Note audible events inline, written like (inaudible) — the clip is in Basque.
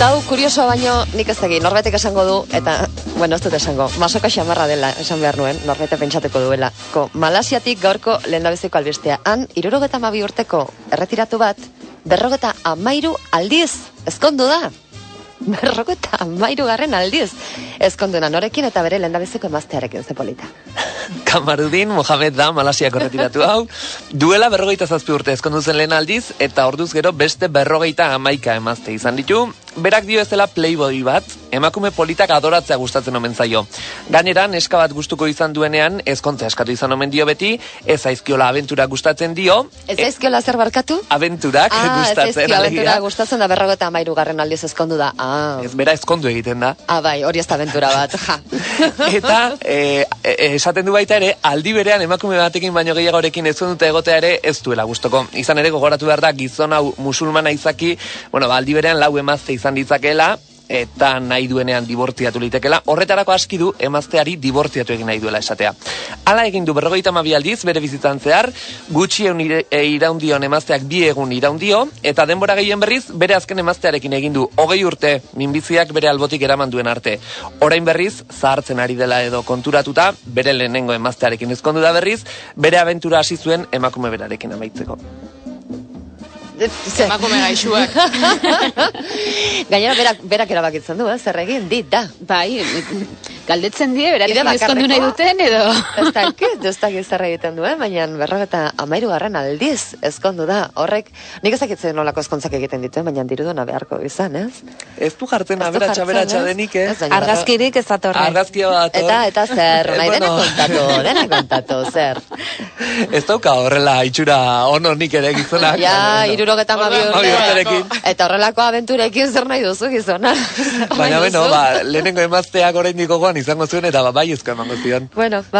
Eta hau, kuriosoa baino, nik ez egin, norbetek esango du, eta, bueno, ez dut esango, masoka xamarra dela, esan behar nuen, norbete pentsateko duela. Ko, Malasiatik gaurko lehendabezeko albistea. Han, irurogeta mabi urteko erretiratu bat, berrogeta amairu aldiz, ezkondu da. (laughs) Berrogeta amairu garren aldiz, ezkonduna norekin eta bere lehendabezeko emaztearekin zepolita. (laughs) Kamarudin Mohamed da Malasiako retiratu hau. Duela berrogeita zazpi urte ezkondu zen lehen aldiz, eta orduz gero beste berrogeita amaika emazte izan ditu. Berak dio ez dela playboy bat, emakume politak adoratzea gustatzen omen zaio. Gainera, neska bat gustuko izan duenean, ezkontza eskatu izan omen dio beti, ez aizkiola aventura gustatzen dio. Ez aizkiola zer barkatu? Aventurak Ah, ez gustatzen. aizkio aventura alegia. gustatzen da berrogeta amairu garren aldiz ezkondu da. Ah, Ez bera ezkondu egiten da. ah bai, hori ez da aventura bat, ja. (laughs) Eta e, e, esaten du baita ere, aldi berean emakume batekin baino gehiagorekin ez dute egotea ere ez duela gustoko. Izan ere gogoratu behar da gizon hau musulmana izaki, bueno, ba, aldi berean lau emazte izan ditzakeela, eta nahi duenean dibortziatu litekela. Horretarako aski du emazteari dibortziatu egin nahi duela esatea. Hala egin du berrogeita mabi aldiz bere bizitzan zehar, gutxi egun e, iraundion emazteak bi egun iraundio, eta denbora gehien berriz bere azken emaztearekin egin du hogei urte minbiziak bere albotik eraman duen arte. Orain berriz, zahartzen ari dela edo konturatuta, bere lehenengo emaztearekin ezkondu da berriz, bere abentura hasi zuen emakume berarekin amaitzeko. Emakume gaixuak. (laughs) Gainera, berak, berak erabakitzen du, eh? zer egin, dit, da. bai, galdetzen die, Ide berarekin ezkondu nahi duten, edo... Ez dakit, ez dakit zer egiten duen, baina berrogeta amairu garren aldiz ezkondu da. Horrek, nik ez dakitzen nolako ezkontzak egiten dituen, baina dirudona beharko izan, ez? Ez du jartzen Ez du aberatsa jartzen, aberatsa ez? denik, eh? Argazkirik ez datorre. Argazkia bat. Eta, eta zer, (laughs) Eh, nahi dena kontatu, dena kontatu, zer. (laughs) Ez dauka horrela itxura ono nik ere gizonak. Ja. Irurogeta urte. urterekin. Eta horrelako abenturekin zer nahi duzu gizona? Baina, bueno, duzu? ba, lehenengo emazteak oraindik gogoan izango zuen, eta ba, bai emango zion. Bueno, ba,